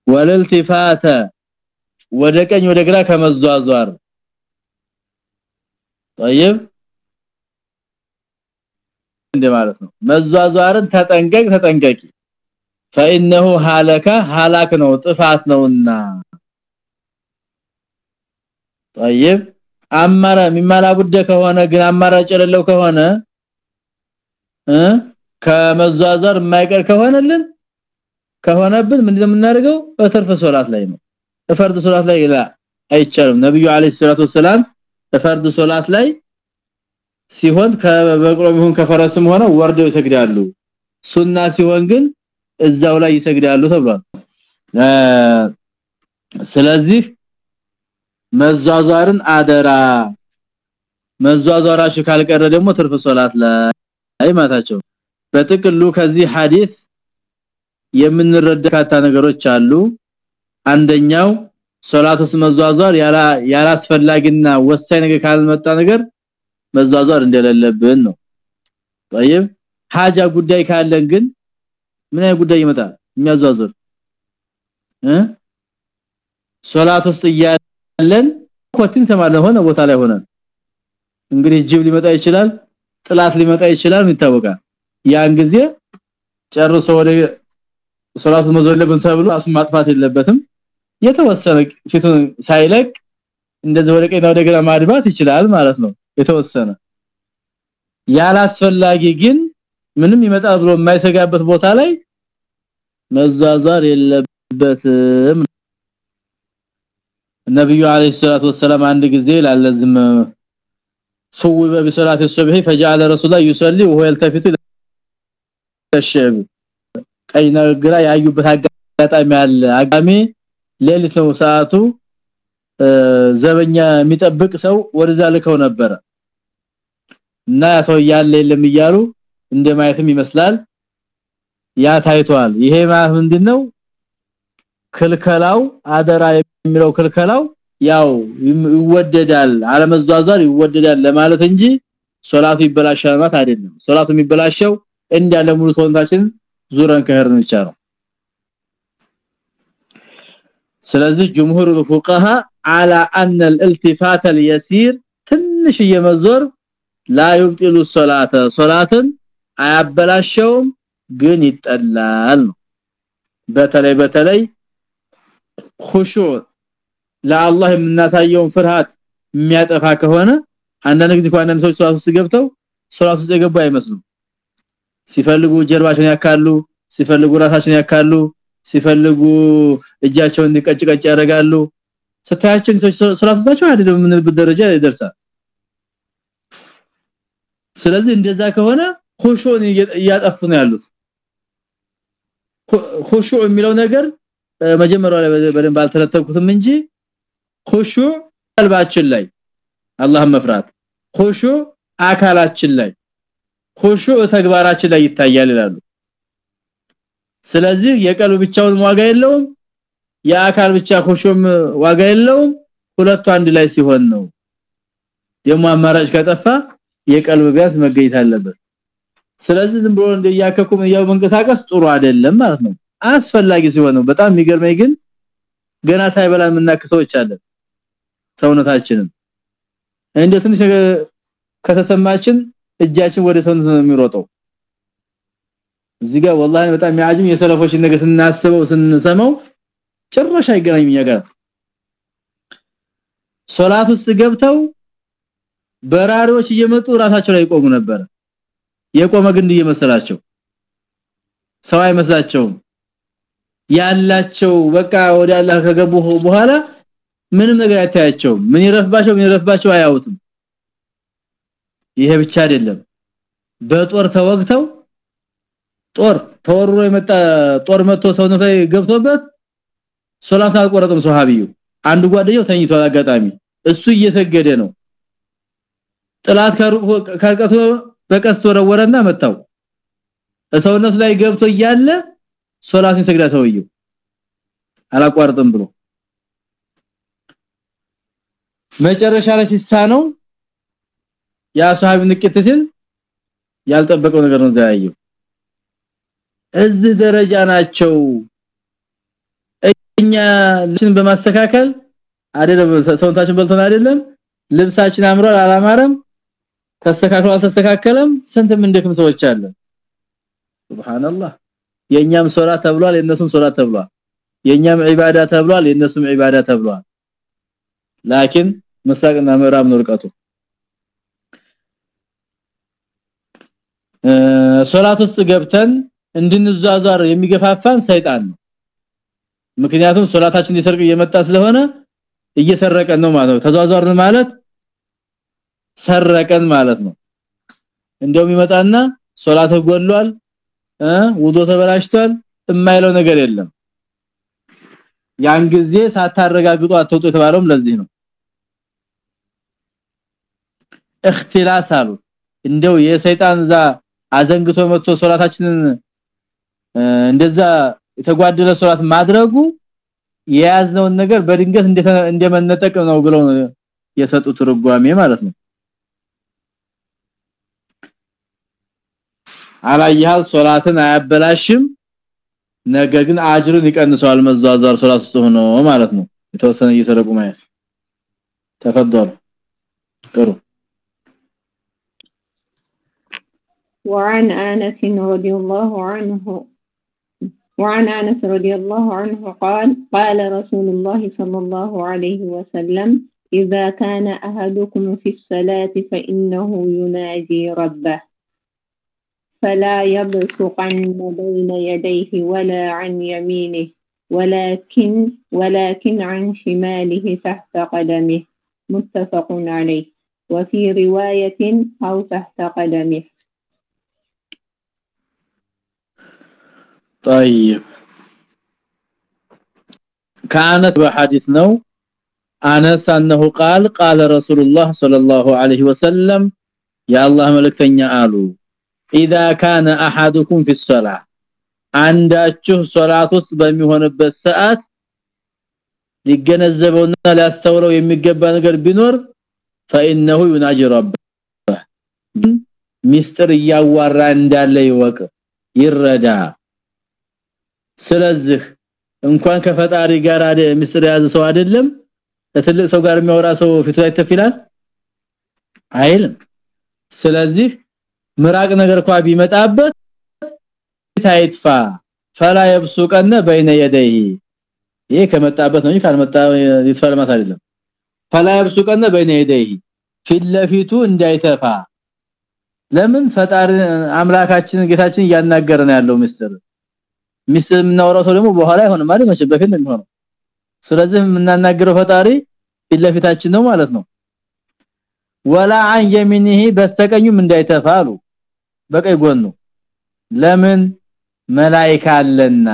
ወለልቲፋተ ወደ ቀኝ ወደ ግራ ከመዟዟር طيب እንደማለት ነው መዟዟርን ተጠንቀቅ ተጠንቀቂ فانه هلك هلاك ነው ጥፋት ነውና طيب አማራ ሚማላ ቡደ ከሆነ ግን አማራጭ የሌለው ከሆነ እ ከመዟዟር የማይቀር ከሆነልን ከሆነብን ምንድነው የምናደርገው በተርፈ ሶላት ላይ ነው ፈርድ ሶላት ላይ ላ አይቻልም ነብዩ አለይሂ ሰላቱ ወሰለም ፈርድ ሶላት ላይ ሲሆን ከበቅሎም ይሁን ከፈረስም ሆነ ወርደው ይሰግዳሉ ሱና ሲሆን ግን እዛው ላይ ይሰግዳሉ ተብሏል ስለዚህ መዟዟርን አደራ መዟዟራሽ ካልቀረ ደግሞ ትርፍ ሶላት ላይ ላይ ማታቸው በጥቅሉ ከዚህ ሐዲስ የምንረዳካታ ነገሮች አሉ አንደኛው ሶላት ውስጥ መዟዟር ያላ ያላስፈላጊና ወሳኝ ነገር ካልመጣ ነገር መዟዟር እንደሌለብን ነው طيب ሐጃ ጉዳይ ካለን ግን ምን አይነት ጉዳይ ይመጣል? የሚያዟዟር እ ሶላት ውስጥ እያለን ኮቲን ሰማለን ሆነ ቦታ ላይ ሆነ እንግዲህ ጅብ ሊመጣ ይችላል ጥላት ሊመጣ ይችላል ይታወቃል? ያን ጊዜ ጨርሶ ወደ ሶላቱ መዘለብን ተብሎ አስ ማጥፋት የለበትም። የተወሰነ ፊቱን ሳይለቅ እንደዚህ ወደ ቀኝና ወደ ግራ ማድባት ይችላል ማለት ነው። የተወሰነ ያላስፈላጊ ግን ምንም ይመጣል ብሎ የማይሰጋበት ቦታ ላይ መዛዛር የለበትም ነብዩ አለይሂ ሰላቱ ወሰለም አንድ ጊዜ ላለዝም صوب بصلاه الصبح فجعل رسول الله يصلي وهو يلتفت ተሸብ ቀይና ግራ ያዩበት አጋጣሚ አለ አጋሚ ሌሊት ነው ሰዓቱ ዘበኛ የሚጠብቅ ሰው ወደዛ ልከው ነበረ እና ሰው ያለ የለም እያሉ እንደማየትም ይመስላል ያ ታይቷል ይሄ ማለት ምንድነው ክልከላው አደራ የሚለው ክልከላው ያው ይወደዳል አለመዟዟር ይወደዳል ለማለት እንጂ ሶላቱ ይበላሻል ማለት አይደለም ሶላቱ የሚበላሸው እንዳለ ሙሉ ሰውነታችን ዙረን ከሄርን ብቻ ነው ስለዚህ ጅምሁር الفقهاء على ان الالتفات اليسير ትንሽ የመዞር لا يبطل الصلاه ሶላትን አያበላሸውም ግን ይጠላል በተለይ በተለይ ኹሹዕ ለአላህ የምናሳየውን ፍርሃት የሚያጠፋ ከሆነ አንዳንድ ጊዜ አንዳንድ ሰዎች ሶላት ውስጥ ሶላት ውስጥ የገቡ አይመስሉም። ሲፈልጉ ጀርባቸውን ያካሉ ሲፈልጉ ራሳቸውን ያካሉ ሲፈልጉ እጃቸውን እንዲቀጭቀጭ ያደርጋሉ። ስታያችን ውስጣቸው አይደለም ምን ደረጃ ይደርሳል ስለዚህ እንደዛ ከሆነ ኹሹዕን እያጠፉ ነው ያሉት። ኹሹዕ የሚለው ነገር መጀመሪያ ላይ በደንብ አልተረተብኩትም እንጂ ኹሹዕ ቀልባችን ላይ አላህን መፍራት። ኹሹዕ አካላችን ላይ ኹሹዕ ተግባራችን ላይ ይታያል ይላሉ። ስለዚህ የቀልብ ብቻውን ዋጋ የለውም የአካል ብቻ ኹሹዕም ዋጋ የለውም። ሁለቱ አንድ ላይ ሲሆን ነው። ደሞ አማራጭ ከጠፋ የቀልብ ቢያንስ መገኘት አለበት ስለዚህ ዝም ብሎ እንደያከኩም ያው መንቀሳቀስ ጥሩ አይደለም ማለት ነው አስፈላጊ ሲሆን ነው በጣም የሚገርመኝ ግን ገና ሳይበላ የምናከሰዎች አለን ሰውነታችንን እንደ ትንሽ ከተሰማችን እጃችን ወደ ሰውነት ነው የሚሮጠው እዚህ ጋር والله በጣም የሚያጅም የሰለፎችን ነገር ስናስበው ስንሰማው ጭራሽ አይገናኝም ያጋር ሶላት ውስጥ ገብተው በራሪዎች እየመጡ ራሳቸው ላይ ቆሙ ነበር የቆመ ግንድ እየመሰላቸው ሰው አይመስላቸውም። ያላቸው በቃ ወደ አላህ ከገቡ በኋላ ምንም ነገር አይታያቸው ምን ይረፍባቸው ምን ይረፍባቸው አያውትም ይሄ ብቻ አይደለም። በጦር ተወግተው ጦር ተወርሮ የመጣ ጦር መጥቶ ሰውነት ላይ ገብቶበት ሶላት አልቆረጠም ሱሐቢዩ አንድ ጓደኛው ተኝቷል አጋጣሚ። እሱ እየሰገደ ነው። ጥላት ከርቀቱ በቀስ ወረወረና መታው ሰውነቱ ላይ ገብቶ እያለ ሶላትን ሰግዳ ሰውየው። አላቋርጥም ብሎ መጨረሻ ላይ ሲሳነው ያ ሱሐቢ ንቅት ሲል ያልጠበቀው ነገር ነው ዛያየው እዚህ ደረጃ ናቸው። እኛ ልብስን በማስተካከል አይደለም ሰውነታችን በልቶን አይደለም። ልብሳችን አምሯል አላማረም ተስተካክሎ አልተስተካከለም? ስንት ምንደክም ሰዎች አለ ሱብሃንአላህ። የኛም ሶላት ተብሏል የነሱም ሶላት ተብሏል። የኛም ዒባዳ ተብሏል የነሱም ዒባዳ ተብሏል። ላኪን ምስራቅና ምዕራብ ነው ሶላት ውስጥ ገብተን እንድንዟዟር የሚገፋፋን ሰይጣን ነው። ምክንያቱም ሶላታችን ሊሰርቅ እየመጣ ስለሆነ እየሰረቀን ነው ማለት ነው። ተዟዟርን ማለት ሰረቀን ማለት ነው እንደውም ይመጣና ሶላት ጎሏል እ ውዶ ተበላሽቷል የማይለው ነገር የለም ያን ጊዜ ሳታረጋግጡ አትወጡ የተባለውም ለዚህ ነው اختلاس አሉ እንደው የሰይጣን ዛ አዘንግቶ መጥቶ ሶላታችንን እንደዛ የተጓደለ ሶላት ማድረጉ የያዝነውን ነገር በድንገት እንደመነጠቅ ነው ብለው የሰጡት ትርጓሜ ማለት ነው አላየሃል ሶላትን አያበላሽም። ነገር ግን አጅሩን ይቀንሰዋል መዛዛር ሶላት ሆኖ ማለት ነው። የተወሰነ እየሰረቁ ማየት። ተፈደሉ ጥሩ። وعن آنس رضي الله عنه وعن آنس رضي الله عنه قال قال رسول الله صلى الله عليه وسلم إذا كان أحدكم في الصلاة فإنه يناجي ربه. فلا يبصقن بين يديه ولا عن يمينه ولكن ولكن عن شماله تحت قدمه. متفق عليه. وفي رواية أو تحت قدمه. طيب. كانت بحديثنا أنس أنه قال قال رسول الله صلى الله عليه وسلم يا الله ملكتني آلو. اذا كان احدكم في الصلاه አንዳችሁ ሶላት ውስጥ በሚሆንበት ሰዓት ሊገነዘበውና ሊያስተውለው የሚገባ ነገር ቢኖር فانه يناجي ربه ሚስጥር እያዋራ እንዳለ ይወቅ ይረዳ ስለዚህ እንኳን ከፈጣሪ ጋር ሚስጥር ያዘ ሰው አይደለም ከትልቅ ሰው ጋር የሚያወራ ሰው ፊቱ ላይ ተፊላል አይልም ስለዚህ ምራቅ ነገር እንኳን ቢመጣበት ታይጥፋ ፈላ يبسقن بين يديه ይሄ ከመጣበት ነው ካልመጣ ይትፈልማት አይደለም ፈላ يبسقن بين يديه ፊት ለፊቱ እንዳይተፋ ለምን ፈጣሪ አምላካችን ጌታችን እያናገረ ነው ያለው ምስጢር ምስጢር የምናወራው ሰው ደግሞ በኋላ አይሆንም ማለት መቼ በፊት ነው የሚሆነው ስለዚህ የምናናገረው ፈጣሪ ፊት ለፊታችን ነው ማለት ነው ወላ አን የሚኒሂ በስተቀኙም እንዳይተፋሉ በቀኝ ጎኑ። ለምን መላእክት አለና?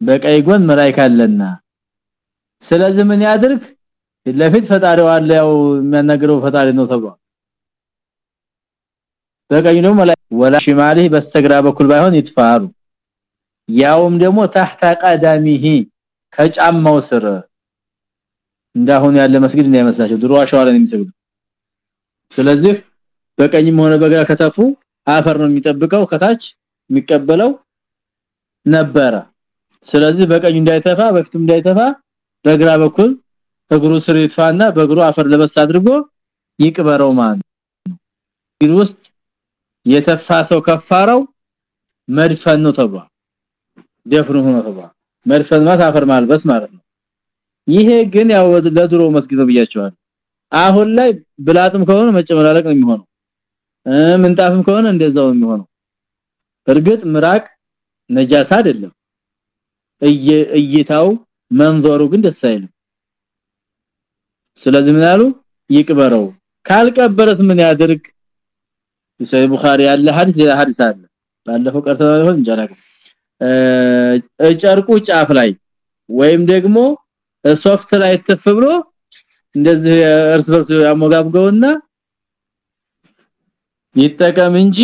በቀኝ ጎን መላእክት አለና። ስለዚህ ምን ያድርግ? ለፊት ፈጣሪው አለ ያው የሚያናግረው ፈጣሪ ነው ተብሏል። በቀኝ ደግሞ ወላ ሽማሊ በስተግራ በኩል ባይሆን ይጥፋሉ። ያውም ደግሞ ታህታ ቀዳሚሂ ከጫማው ስር እንዳሁን ያለ መስጊድ እንዳይመስላችሁ ድሮ አሸዋ ላይ የሚሰግዱ ስለዚህ በቀኝም ሆነ በግራ ከተፉ አፈር ነው የሚጠብቀው ከታች የሚቀበለው ነበረ። ስለዚህ በቀኝ እንዳይተፋ በፊቱም እንዳይተፋ በግራ በኩል እግሩ ስር ይጥፋና በእግሩ አፈር ለበስ አድርጎ ይቅበረው ማን ነው። ውስጥ የተፋ ሰው ከፋራው መድፈን ነው ተብሏል። ደፍኑ ሆኖ ተብሏል። መድፈን ማለት አፈር ማልበስ ማለት ነው። ይሄ ግን ያው ለድሮ መስጊድ ነው ብያቸዋል አሁን ላይ ብላጥም ከሆነ መጨመላለቅ ነው የሚሆነው ምንጣፍም ከሆነ እንደዛው ነው የሚሆነው። እርግጥ ምራቅ ነጃሳ አይደለም። እይታው መንዞሩ ግን ደስ አይልም። ስለዚህ ምን ያሉ ይቅበረው። ካልቀበረስ ምን ያድርግ? ሰይ ቡኻሪ ያለ ሐዲስ ሌላ ሐዲስ አለ። ባለፈው ቀርተናል ይሆን እንጀራ ጨርቁ ጫፍ ላይ ወይም ደግሞ ሶፍት ላይ ተፍ ብሎ እንደዚህ እርስ በርስ ያሞጋብገውና ይጠቀም እንጂ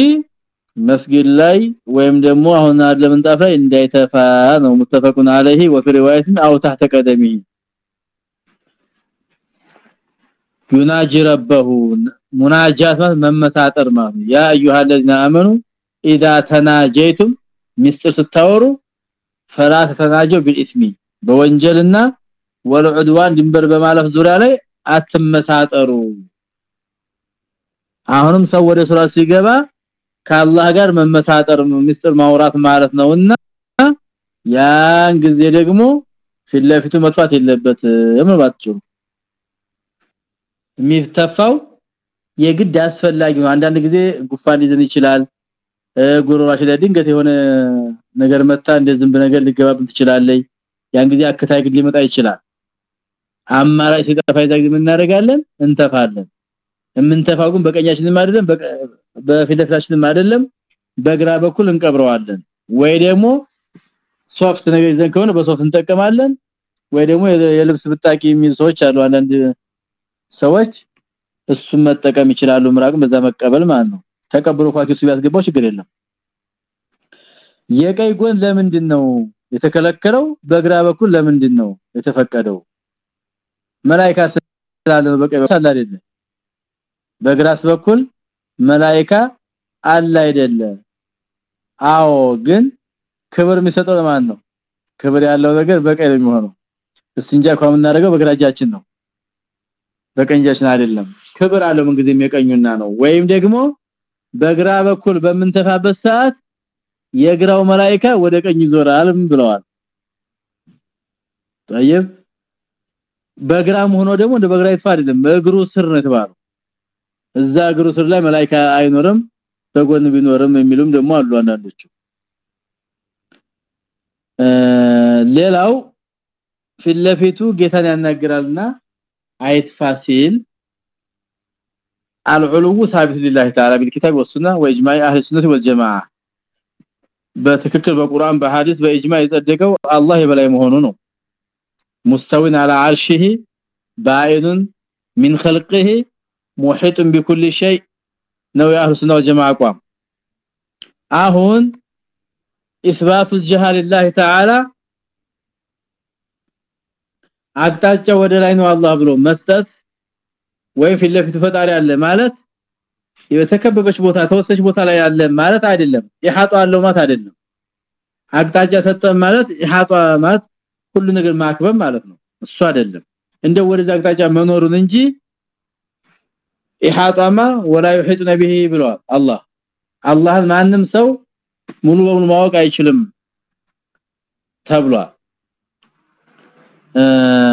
መስጊድ ላይ ወይም ደግሞ አሁን አለ ምንጣፍ ላይ እንዳይተፋ ነው متفقون عليه وفي روايه او تحت قدمه يناجي ربه مناجات መመሳጠር ማለት ያ ايها الذين امنوا اذا تناجيتم ሚስጥር ስታወሩ ፈላ ተናጀው بالاسم በወንጀልና ወልዑድዋን ድንበር በማለፍ ዙሪያ ላይ አትመሳጠሩ አሁንም ሰው ወደ ሱራ ሲገባ ከአላህ ጋር መመሳጠር ሚስጥር ማውራት ማለት ነውና ያን ጊዜ ደግሞ ፊትለፊቱ መጥፋት የለበትም ባጭሩ የሚተፋው የግድ አስፈላጊ ነው። አንዳንድ ጊዜ ጉንፋን ሊይዘን ይችላል ጉሯራችን ላይ የሆነ ነገር መታ እንደ ዝንብ ነገር ልትገባብን ትችላለች ያን ጊዜ አክታ የግድ ሊመጣ ይችላል። አማራጭ ሲጠፋ እናደርጋለን? እንተፋለን የምንተፋው ግን በቀኛችንም አይደለም በፊትለፊታችንም አይደለም በግራ በኩል እንቀብረዋለን። ወይ ደግሞ ሶፍት ነገር ይዘን ከሆነ በሶፍት እንጠቀማለን ወይ ደግሞ የልብስ ብጣቂ የሚል ሰዎች አሉ። አንዳንድ ሰዎች እሱን መጠቀም ይችላሉ ምራቅም በዛ መቀበል ማለት ነው። ተቀብሎ ኳኪሱ ቢያስገባው ችግር የለም። የቀይ ጎን ለምንድን ነው የተከለከለው? በግራ በኩል ለምንድን ነው የተፈቀደው? መላእክት ስላለ በቀይ በኩል አይደለ በግራስ በኩል መላእክት አለ አይደለ አዎ ግን ክብር የሚሰጠው ለማን ነው ክብር ያለው ነገር በቀኝ ነው የሚሆነው እስንጃ እንኳን የምናደርገው በግራ እጃችን ነው በቀኝ እጃችን አይደለም ክብር አለው ምን ጊዜ የሚቀኙና ነው ወይም ደግሞ በግራ በኩል በምንተፋበት ሰዓት የግራው መላእክት ወደ ቀኝ ይዞራል ብለዋል طيب በግራም ሆኖ ደግሞ እንደ በግራ ይጥፋ አይደለም በእግሩ ስር ነው የተባለው እዛ እግሩ ስር ላይ መላእክት አይኖርም በጎን ቢኖርም የሚሉም ደግሞ አሉ አንዳንዶቹ ሌላው ፊትለፊቱ ጌታን ያናግራልና አይጥፋ ሲል العلو ثابت لله تعالى بالكتاب والسنه واجماع اهل السنه والجماعه በትክክል በቁርአን በሐዲስ በእጅማዕ የጸደቀው አላህ የበላይ መሆኑ ነው مستوٍ على عرشه بائن من خلقه محيط بكل شيء ነው የአህሉ ሱና ወልጀማዓ አቋም አሁን ኢስባቱ الجهال لله تعالى አቅጣጫ ወደ ላይ ነው አላህ ብሎ መስጠት ወይ ፊት ለፊቱ ፈጣሪ አለ ማለት የተከበበች ቦታ ተወሰች ቦታ ላይ ያለ ማለት አይደለም ይሐጡ አለው ማለት አይደለም አቅጣጫ ሰጠ ማለት ይሐጡ ማለት ሁሉ ነገር ማክበብ ማለት ነው እሱ አይደለም እንደ ወደዛ አቅጣጫ መኖሩን እንጂ ኢሃጣማ ولا يحيطن به ብሏል አላህ። አላህን ማንም ሰው ሙሉ በሙሉ ማወቅ አይችልም ተብሏል።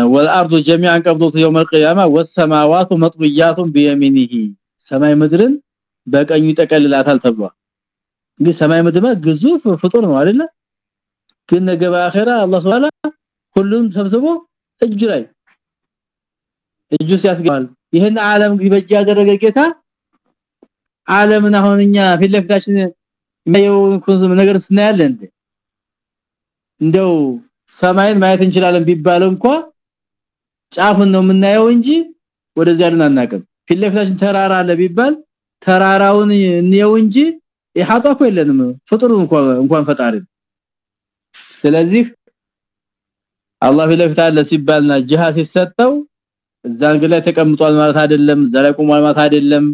والارض جميعا قبضته يوم القيامه والسماوات مطويات بيمينه ሰማይ ምድርን በቀኙ ይጠቀልላታል ተብሏል። እንግዲህ ሰማይ ምድር ግዙፍ ፍጡር ነው አይደለ? ግን ነገ በአኺራ አላህ Subhanahu ሁሉም ሰብስቦ እጁ ላይ እጁ ሲያስገባል። ይሄን ዓለም ይበጅ ያደረገ ጌታ ዓለምን አሁንኛ ፊትለፊታችን የሚያየውን ነገር ስናያለን እንደው ሰማይን ማየት እንችላለን ቢባል እንኳን ጫፉን ነው የምናየው እንጂ ወደዚያ ልን አናቀም ፊትለፊታችን ተራራ አለ ቢባል ተራራውን እንየው እንጂ ይሐጣ እኮ የለንም እንኳን እንኳን ፈጣሪ ስለዚህ አላህ ፊትለፊት አለ ሲባልና ጅሃ ሲሰጠው እዛን ላይ ተቀምጧል ማለት አይደለም ዘላይ ቆሟል ማለት አይደለም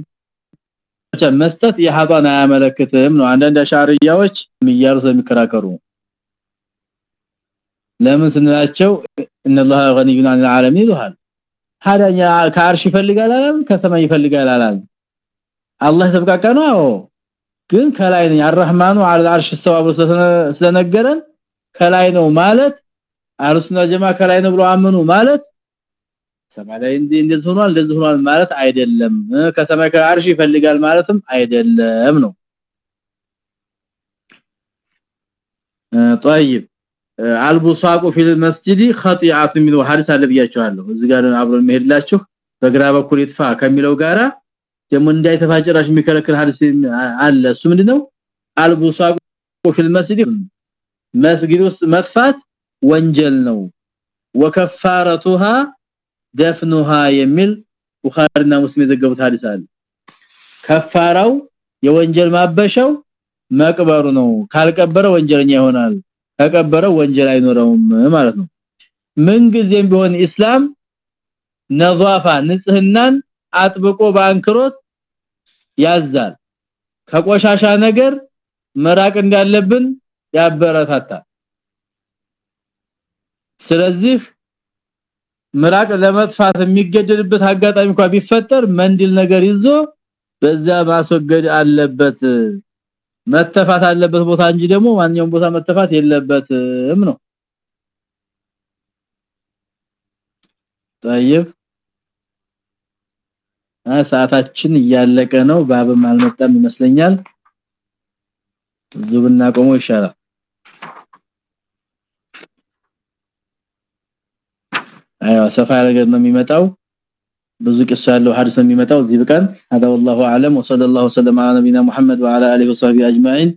ብቻ መስጠት የሐጧን አያመለክትም ነው አንዳንድ አሻሪያዎች የሚያሩ ስለሚከራከሩ ለምን ስንላቸው እነላህ ገኒዩን አን العالمين ይሉሃል ሀዳኛ ከአርሽ ይፈልጋል አላል ከሰማይ ይፈልጋል አላል አላህ ተብቃቃ ነው አዎ ግን ከላይ ነው አርህማኑ አለ አርሽ ተዋብሮ ስለነገረን ከላይ ነው ማለት አርሱና ጀማ ከላይ ነው ብሎ አመኑ ማለት ሰማይ ላይ እንደዚህ ሆኗል እንደዚህ ሆኗል ማለት አይደለም ከሰማይ ከአርሽ ይፈልጋል ማለትም አይደለም ነው طيب አልቡሳቁ ፊል መስጂዲ ኸጢአቱ የሚለው ሐዲስ አለ ብያቸዋለሁ እዚህ ጋር አብሮ መሄድላችሁ በግራ በኩል ይጥፋ ከሚለው ጋራ ደግሞ እንዳይተፋጭራሽ የሚከለክል ሐዲስ አለ እሱ ምንድነው አልቡሳቁ ፊል መስጂዲ መስጊድ ውስጥ መጥፋት ወንጀል ነው ወከፋረቱሃ ደፍኑሃ የሚል ቡኻሪና ሙስሊም የዘገቡት ሐዲስ አለ። ከፋራው የወንጀል ማበሻው መቅበሩ ነው። ካልቀበረ ወንጀለኛ ይሆናል ከቀበረ ወንጀል አይኖረውም ማለት ነው። ምን ጊዜም ቢሆን እስላም ነዛፋ ንጽህናን አጥብቆ ባንክሮት ያዛል። ከቆሻሻ ነገር መራቅ እንዳለብን ያበረታታል። ስለዚህ ምራቅ ለመጥፋት የሚገደድበት አጋጣሚ እንኳን ቢፈጠር መንዲል ነገር ይዞ በዛ ማስወገድ አለበት መተፋት አለበት ቦታ እንጂ ደግሞ ማንኛውም ቦታ መተፋት የለበትም ነው طيب ሰዓታችን እያለቀ ነው ባብም አልመጣም ይመስለኛል ዙብና ቆሞ ይሻላል አይዋ ሰፋ ያለ ነው የሚመጣው ብዙ ቂስ ያለው ሐዲስ ነው የሚመጣው እዚህ በቀን هذا والله اعلم وصلى الله وسلم على نبينا محمد وعلى اله وصحبه اجمعين